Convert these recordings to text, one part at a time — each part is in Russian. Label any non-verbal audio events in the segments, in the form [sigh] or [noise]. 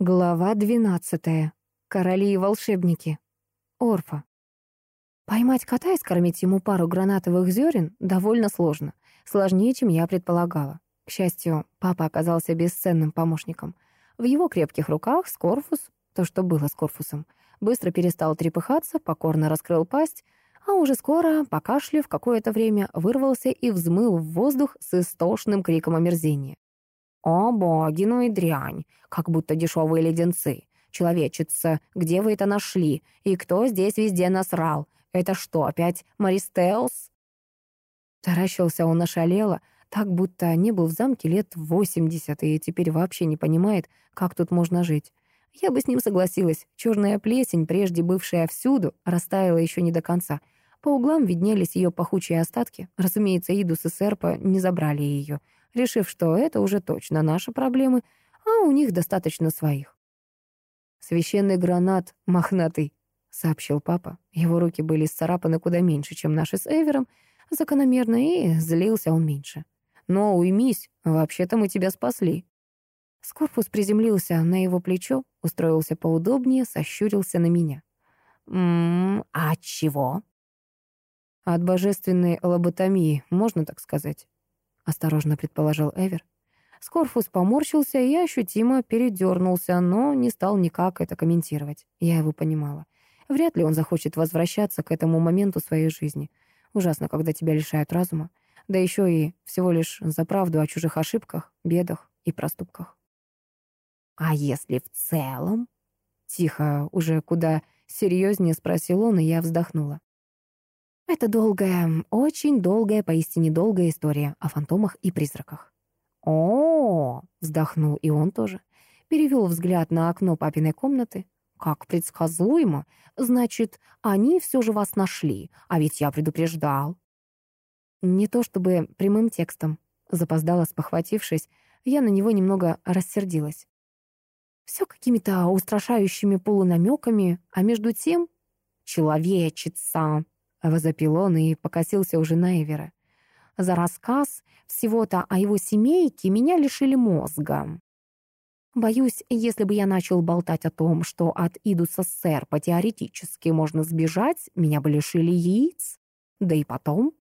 Глава двенадцатая. Короли и волшебники. Орфа. Поймать кота и скормить ему пару гранатовых зерен довольно сложно. Сложнее, чем я предполагала. К счастью, папа оказался бесценным помощником. В его крепких руках Скорфус, то, что было с Корфусом, быстро перестал трепыхаться, покорно раскрыл пасть, а уже скоро, покашляв какое-то время, вырвался и взмыл в воздух с истошным криком омерзения. «О, боги, ну и дрянь! Как будто дешевые леденцы. Человечица, где вы это нашли? И кто здесь везде насрал? Это что, опять Маристеус?» Таращился он ошалело, так будто не был в замке лет восемьдесят и теперь вообще не понимает, как тут можно жить. Я бы с ним согласилась. Черная плесень, прежде бывшая всюду, растаяла еще не до конца. По углам виднелись ее пахучие остатки. Разумеется, Идус и Серпа не забрали ее — решив, что это уже точно наши проблемы, а у них достаточно своих. «Священный гранат мохнатый», — сообщил папа. Его руки были сцарапаны куда меньше, чем наши с Эвером, закономерно, и злился он меньше. «Но уймись, вообще-то мы тебя спасли». Скорпус приземлился на его плечо, устроился поудобнее, сощурился на меня. «М-м, а чего?» «От божественной лоботомии, можно так сказать?» Осторожно предположил Эвер. Скорфус поморщился и ощутимо передернулся, но не стал никак это комментировать. Я его понимала. Вряд ли он захочет возвращаться к этому моменту своей жизни. Ужасно, когда тебя лишают разума. Да еще и всего лишь за правду о чужих ошибках, бедах и проступках. «А если в целом?» Тихо, уже куда серьезнее спросил он, и я вздохнула. Это долгая, очень долгая, поистине долгая история о фантомах и призраках. О, -о, -о вздохнул и он тоже. Перевел взгляд на окно папиной комнаты. Как предсказуемо. Значит, они все же вас нашли, а ведь я предупреждал. Не то чтобы прямым текстом. Запоздала, спохватившись, я на него немного рассердилась. Все какими-то устрашающими полунамеками, а между тем... Человечица, — возопил он и покосился уже на Эвера. «За рассказ всего-то о его семейке меня лишили мозга. Боюсь, если бы я начал болтать о том, что от Идуса Серпа теоретически можно сбежать, меня бы лишили яиц. Да и потом...»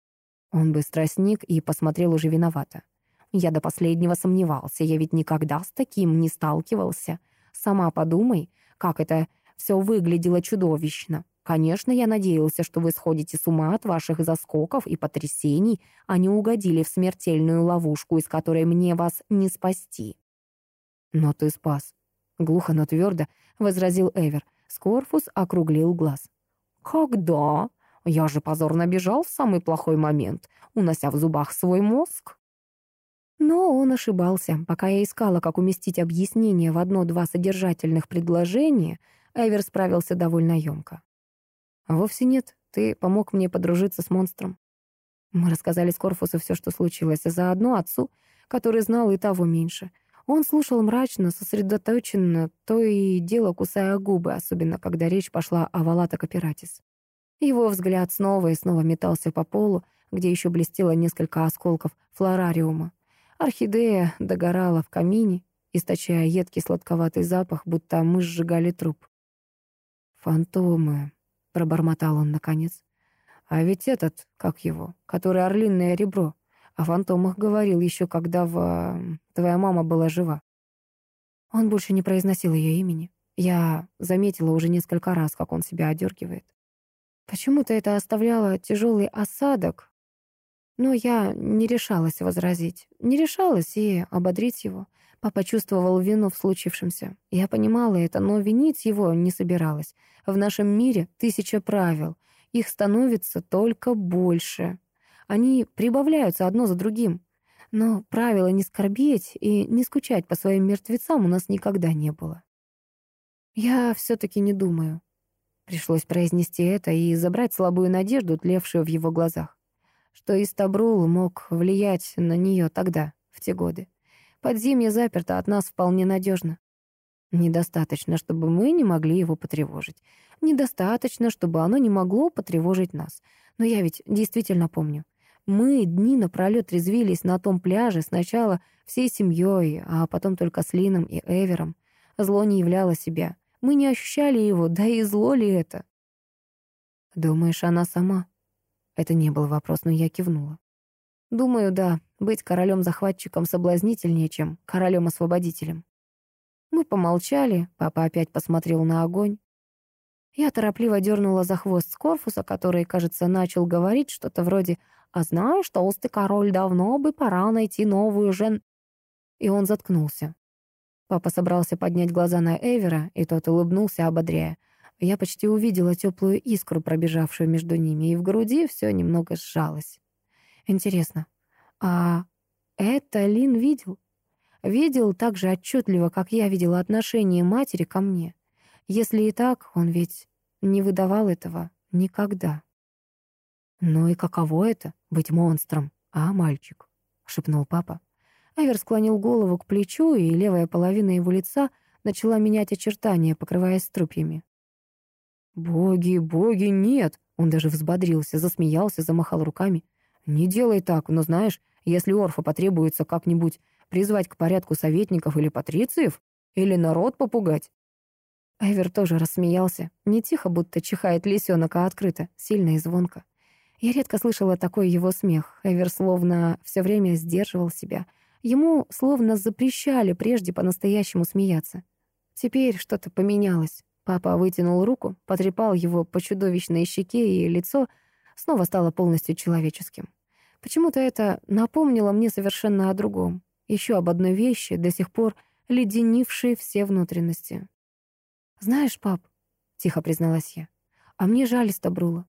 Он быстро сник и посмотрел уже виновато. «Я до последнего сомневался, я ведь никогда с таким не сталкивался. Сама подумай, как это все выглядело чудовищно. Конечно, я надеялся, что вы сходите с ума от ваших заскоков и потрясений, а не угодили в смертельную ловушку, из которой мне вас не спасти. Но ты спас. Глухо, но твердо возразил Эвер. Скорфус округлил глаз. «Когда? Я же позорно бежал в самый плохой момент, унося в зубах свой мозг». Но он ошибался. Пока я искала, как уместить объяснение в одно-два содержательных предложения, Эвер справился довольно емко. «Вовсе нет. Ты помог мне подружиться с монстром». Мы рассказали Скорфусу все, что случилось, а заодно отцу, который знал и того меньше. Он слушал мрачно, сосредоточенно, то и дело кусая губы, особенно когда речь пошла о Валата Капиратис. Его взгляд снова и снова метался по полу, где еще блестело несколько осколков флорариума. Орхидея догорала в камине, источая едкий сладковатый запах, будто мы сжигали труп. «Фантомы», пробормотал он наконец. А ведь этот, как его, который орлиное ребро, о фантомах говорил еще, когда в... твоя мама была жива. Он больше не произносил ее имени. Я заметила уже несколько раз, как он себя одергивает. Почему-то это оставляло тяжелый осадок, но я не решалась возразить. Не решалась и ободрить его. Папа чувствовал вину в случившемся. Я понимала это, но винить его не собиралась. В нашем мире тысяча правил. Их становится только больше. Они прибавляются одно за другим. Но правила не скорбеть и не скучать по своим мертвецам у нас никогда не было. Я все-таки не думаю. Пришлось произнести это и забрать слабую надежду, тлевшую в его глазах. Что Истабрул мог влиять на нее тогда, в те годы. Подземье заперто от нас вполне надежно. Недостаточно, чтобы мы не могли его потревожить. Недостаточно, чтобы оно не могло потревожить нас. Но я ведь действительно помню. Мы дни напролёт резвились на том пляже сначала всей семьей, а потом только с Лином и Эвером. Зло не являло себя. Мы не ощущали его, да и зло ли это? «Думаешь, она сама?» Это не был вопрос, но я кивнула. «Думаю, да. Быть королем-захватчиком соблазнительнее, чем королем-освободителем». Мы помолчали, папа опять посмотрел на огонь. Я торопливо дернула за хвост Скорфуса, который, кажется, начал говорить что-то вроде «А знаешь, толстый король, давно бы пора найти новую жен...» И он заткнулся. Папа собрался поднять глаза на Эвера, и тот улыбнулся, ободряя. Я почти увидела теплую искру, пробежавшую между ними, и в груди все немного сжалось. Интересно, а это Лин видел? Видел так же отчетливо, как я видела отношение матери ко мне. Если и так, он ведь не выдавал этого никогда. «Ну и каково это — быть монстром, а, мальчик?» — шепнул папа. Айвер склонил голову к плечу, и левая половина его лица начала менять очертания, покрываясь струпьями. «Боги, боги, нет!» Он даже взбодрился, засмеялся, замахал руками. «Не делай так, но знаешь, если Орфа потребуется как-нибудь призвать к порядку советников или патрициев, или народ попугать, Эвер тоже рассмеялся. Не тихо, будто чихает лисенок, а открыто, сильно и звонко. Я редко слышала такой его смех. Эвер словно все время сдерживал себя. Ему словно запрещали прежде по-настоящему смеяться. Теперь что-то поменялось. Папа вытянул руку, потрепал его по чудовищной щеке, и лицо снова стало полностью человеческим. Почему-то это напомнило мне совершенно о другом. Еще об одной вещи, до сих пор леденившей все внутренности. «Знаешь, пап», — тихо призналась я, — «а мне жаль Стабрула.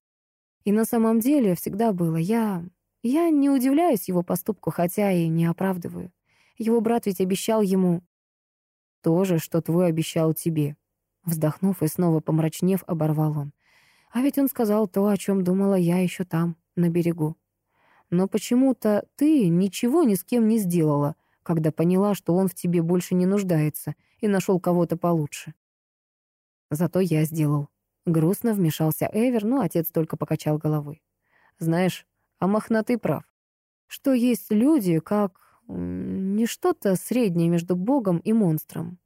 И на самом деле всегда было. Я... я не удивляюсь его поступку, хотя и не оправдываю. Его брат ведь обещал ему то же, что твой обещал тебе». Вздохнув и снова помрачнев, оборвал он. А ведь он сказал то, о чем думала я еще там, на берегу. Но почему-то ты ничего ни с кем не сделала, когда поняла, что он в тебе больше не нуждается и нашел кого-то получше. Зато я сделал. Грустно вмешался Эвер, но отец только покачал головой. Знаешь, а мохнатый прав. Что есть люди, как... не что-то среднее между Богом и монстром.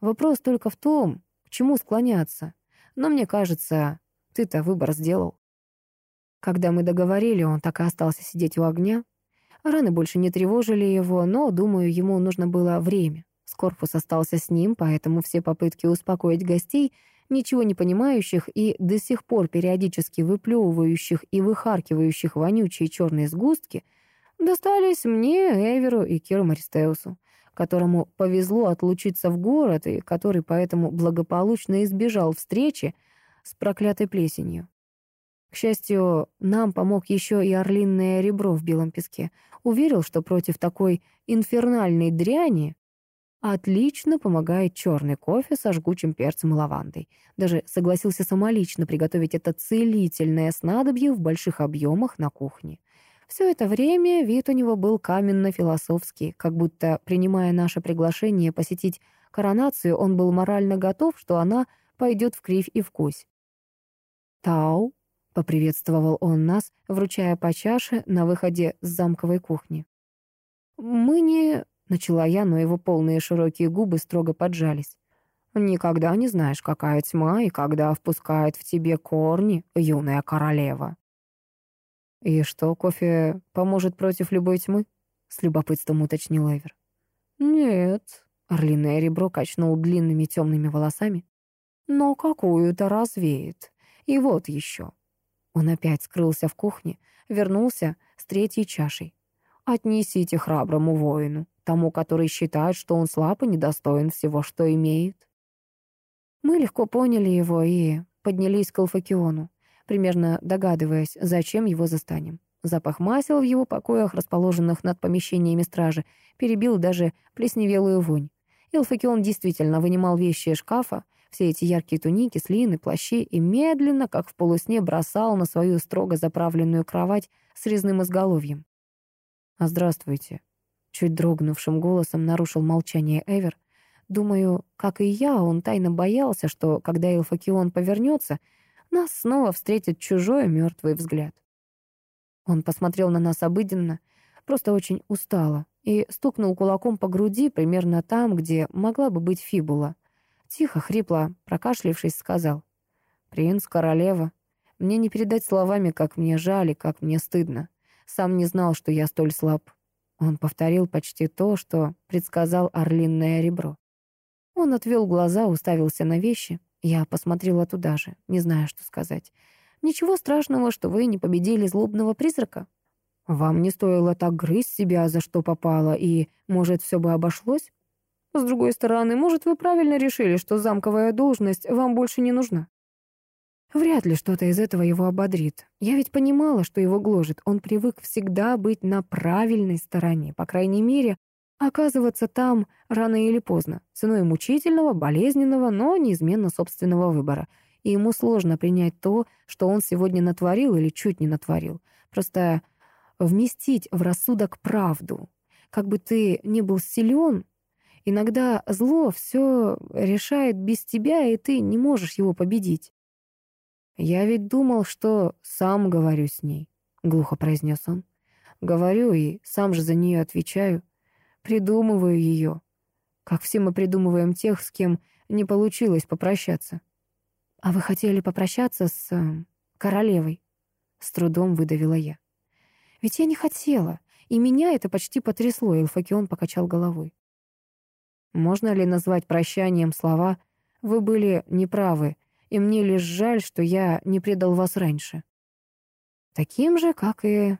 Вопрос только в том, к чему склоняться. Но мне кажется, ты-то выбор сделал. Когда мы договорили, он так и остался сидеть у огня. Раны больше не тревожили его, но, думаю, ему нужно было время. Скорпус остался с ним, поэтому все попытки успокоить гостей, ничего не понимающих и до сих пор периодически выплевывающих и выхаркивающих вонючие черные сгустки, достались мне, Эверу и Киру Маристеусу, которому повезло отлучиться в город и который поэтому благополучно избежал встречи с проклятой плесенью. К счастью, нам помог еще и орлиное ребро в белом песке. Уверил, что против такой инфернальной дряни Отлично помогает черный кофе со жгучим перцем и лавандой. Даже согласился самолично приготовить это целительное снадобье в больших объемах на кухне. Все это время вид у него был каменно-философский, как будто, принимая наше приглашение посетить коронацию, он был морально готов, что она пойдет в кривь и вкусь. «Тау», — поприветствовал он нас, вручая по чаше на выходе с замковой кухни. «Мы не Начала я, но его полные широкие губы строго поджались. «Никогда не знаешь, какая тьма и когда впускает в тебе корни юная королева». «И что, кофе поможет против любой тьмы?» — с любопытством уточнил Эвер. «Нет», — орлиное ребро качнул длинными темными волосами. «Но какую-то развеет. И вот еще». Он опять скрылся в кухне, вернулся с третьей чашей. «Отнесите храброму воину тому, который считает, что он слаб и недостоин всего, что имеет. Мы легко поняли его и поднялись к Алфакиону, примерно догадываясь, зачем его застанем. Запах масел в его покоях, расположенных над помещениями стражи, перебил даже плесневелую вонь. Илфакион действительно вынимал вещи из шкафа, все эти яркие туники, слины, плащи, и медленно, как в полусне, бросал на свою строго заправленную кровать с резным изголовьем. «А здравствуйте», Чуть дрогнувшим голосом нарушил молчание Эвер. Думаю, как и я, он тайно боялся, что, когда Илфакион повернется, нас снова встретит чужой мертвый взгляд. Он посмотрел на нас обыденно, просто очень устало, и стукнул кулаком по груди примерно там, где могла бы быть фибула. Тихо, хрипло, прокашлившись, сказал. «Принц, королева, мне не передать словами, как мне жаль и как мне стыдно. Сам не знал, что я столь слаб». Он повторил почти то, что предсказал орлинное ребро. Он отвел глаза, уставился на вещи. Я посмотрела туда же, не зная, что сказать. «Ничего страшного, что вы не победили злобного призрака. Вам не стоило так грызть себя, за что попало, и, может, все бы обошлось? С другой стороны, может, вы правильно решили, что замковая должность вам больше не нужна? Вряд ли что-то из этого его ободрит. Я ведь понимала, что его гложет. Он привык всегда быть на правильной стороне, по крайней мере, оказываться там рано или поздно, ценой мучительного, болезненного, но неизменно собственного выбора. И ему сложно принять то, что он сегодня натворил или чуть не натворил. Просто вместить в рассудок правду. Как бы ты ни был силен, иногда зло все решает без тебя, и ты не можешь его победить. «Я ведь думал, что сам говорю с ней», — глухо произнес он. «Говорю и сам же за нее отвечаю. Придумываю ее. Как все мы придумываем тех, с кем не получилось попрощаться». «А вы хотели попрощаться с э, королевой?» С трудом выдавила я. Ведь я не хотела, и меня это почти потрясло, Элфакион покачал головой. Можно ли назвать прощанием слова «Вы были неправы, и мне лишь жаль, что я не предал вас раньше»? Таким же, как и...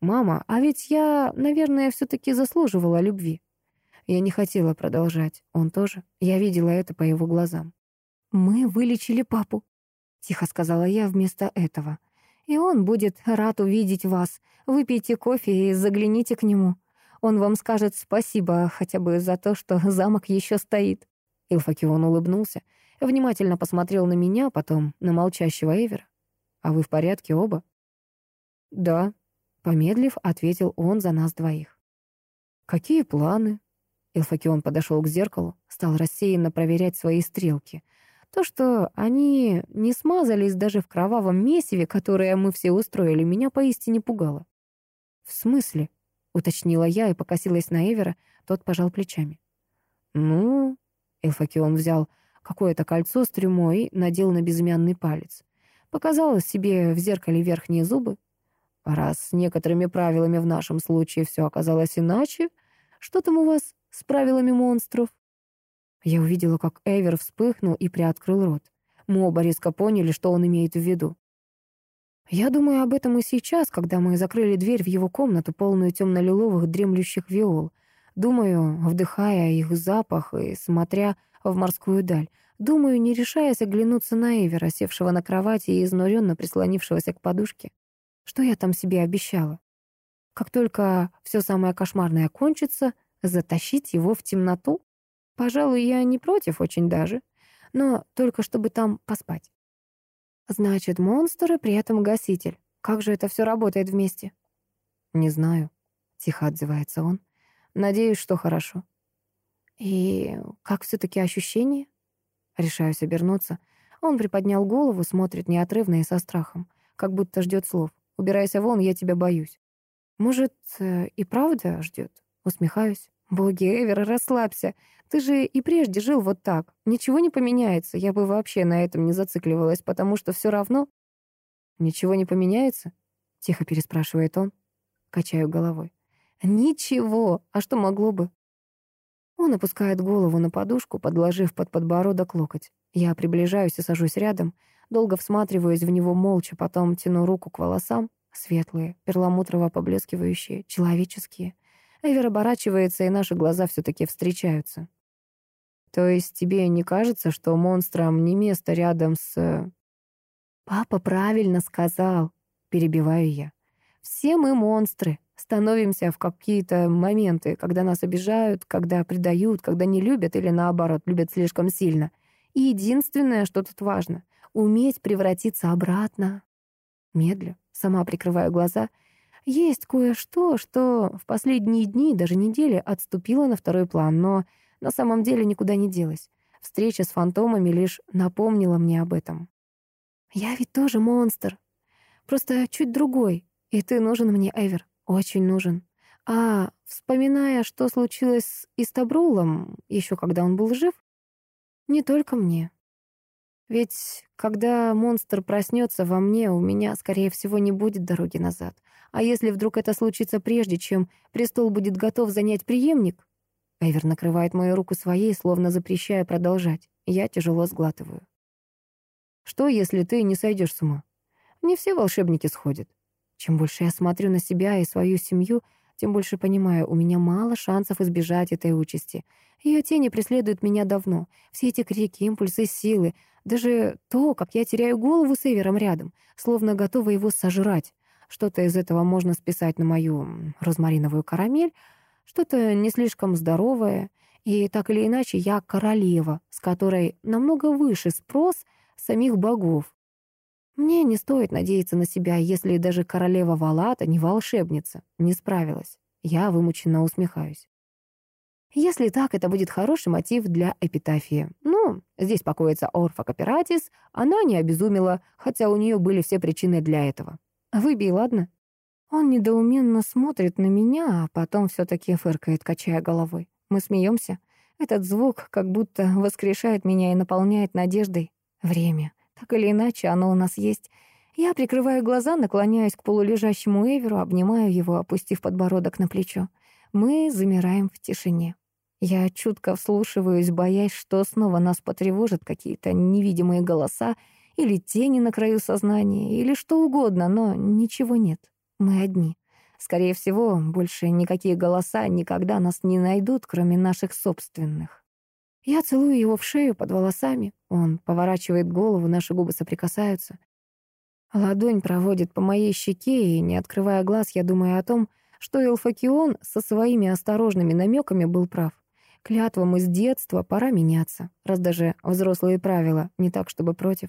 Мама, а ведь я, наверное, все-таки заслуживала любви. Я не хотела продолжать. Он тоже. Я видела это по его глазам. «Мы вылечили папу», — тихо сказала я вместо этого. И он будет рад увидеть вас. Выпейте кофе и загляните к нему. Он вам скажет спасибо хотя бы за то, что [laughs] замок еще стоит». Илфакион улыбнулся, внимательно посмотрел на меня, потом на молчащего Эвера. «А вы в порядке оба?» «Да», — помедлив, ответил он за нас двоих. «Какие планы?» Илфакион подошел к зеркалу, стал рассеянно проверять свои стрелки — то, что они не смазались даже в кровавом месиве, которое мы все устроили, меня поистине пугало. «В смысле?» — уточнила я и покосилась на Эвера, тот пожал плечами. «Ну...» — Элфакион взял какое-то кольцо с трюмой и надел на безымянный палец. Показал себе в зеркале верхние зубы. Раз с некоторыми правилами в нашем случае все оказалось иначе, что там у вас с правилами монстров? Я увидела, как Эвер вспыхнул и приоткрыл рот. Мы оба резко поняли, что он имеет в виду. Я думаю об этом и сейчас, когда мы закрыли дверь в его комнату, полную темно-лиловых дремлющих виол. Думаю, вдыхая их запах и смотря в морскую даль. Думаю, не решаясь оглянуться на Эвера, севшего на кровати и изнуренно прислонившегося к подушке. Что я там себе обещала? Как только все самое кошмарное кончится, затащить его в темноту? Пожалуй, я не против очень даже, но только чтобы там поспать. Значит, монстр и при этом гаситель. Как же это все работает вместе? Не знаю, тихо отзывается он. Надеюсь, что хорошо. И как все-таки ощущение? Решаюсь обернуться. Он приподнял голову, смотрит неотрывно и со страхом, как будто ждет слов. «Убирайся вон, я тебя боюсь». «Может, э, и правда ждет?» Усмехаюсь. «Боги, Эвер, расслабься. Ты же и прежде жил вот так. Ничего не поменяется. Я бы вообще на этом не зацикливалась, потому что все равно...» «Ничего не поменяется?» — тихо переспрашивает он. Качаю головой. «Ничего. А что могло бы?» Он опускает голову на подушку, подложив под подбородок локоть. Я приближаюсь и сажусь рядом, долго всматриваюсь в него молча, потом тяну руку к волосам, светлые, перламутрово поблескивающие, человеческие. Эвер оборачивается, и наши глаза все-таки встречаются. То есть тебе не кажется, что монстрам не место рядом с... Папа правильно сказал, перебиваю я. Все мы монстры, становимся в какие-то моменты, когда нас обижают, когда предают, когда не любят или наоборот, любят слишком сильно. И единственное, что тут важно — уметь превратиться обратно. Медлю, сама прикрываю глаза — есть кое-что, что в последние дни, даже недели, отступило на второй план, но на самом деле никуда не делось. Встреча с фантомами лишь напомнила мне об этом. «Я ведь тоже монстр. Просто чуть другой. И ты нужен мне, Эвер. Очень нужен. А, вспоминая, что случилось с Истабрулом, еще когда он был жив, Не только мне. Ведь когда монстр проснется во мне, у меня, скорее всего, не будет дороги назад. А если вдруг это случится прежде, чем престол будет готов занять преемник? Эвер накрывает мою руку своей, словно запрещая продолжать. Я тяжело сглатываю. Что, если ты не сойдешь с ума? Не все волшебники сходят. Чем больше я смотрю на себя и свою семью, тем больше понимаю, у меня мало шансов избежать этой участи. Ее тени преследуют меня давно. Все эти крики, импульсы, силы, даже то, как я теряю голову с Эвером рядом, словно готова его сожрать. Что-то из этого можно списать на мою розмариновую карамель, что-то не слишком здоровое. И так или иначе, я королева, с которой намного выше спрос самих богов. Мне не стоит надеяться на себя, если даже королева Валата, не волшебница, не справилась. Я вымученно усмехаюсь. Если так, это будет хороший мотив для эпитафии. Ну, здесь покоится Орфа Каператис, она не обезумела, хотя у нее были все причины для этого. Выбей, ладно? Он недоуменно смотрит на меня, а потом все-таки фыркает, качая головой. Мы смеемся. Этот звук как будто воскрешает меня и наполняет надеждой. Время. Так или иначе, оно у нас есть. Я прикрываю глаза, наклоняюсь к полулежащему Эверу, обнимаю его, опустив подбородок на плечо. Мы замираем в тишине. Я чутко вслушиваюсь, боясь, что снова нас потревожат какие-то невидимые голоса или тени на краю сознания, или что угодно, но ничего нет. Мы одни. Скорее всего, больше никакие голоса никогда нас не найдут, кроме наших собственных. Я целую его в шею под волосами. Он поворачивает голову, наши губы соприкасаются. Ладонь проводит по моей щеке, и, не открывая глаз, я думаю о том, что Элфакион со своими осторожными намеками был прав. Клятвам из детства пора меняться, раз даже взрослые правила не так, чтобы против.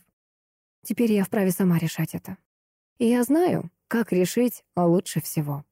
Теперь я вправе сама решать это. И я знаю, как решить лучше всего.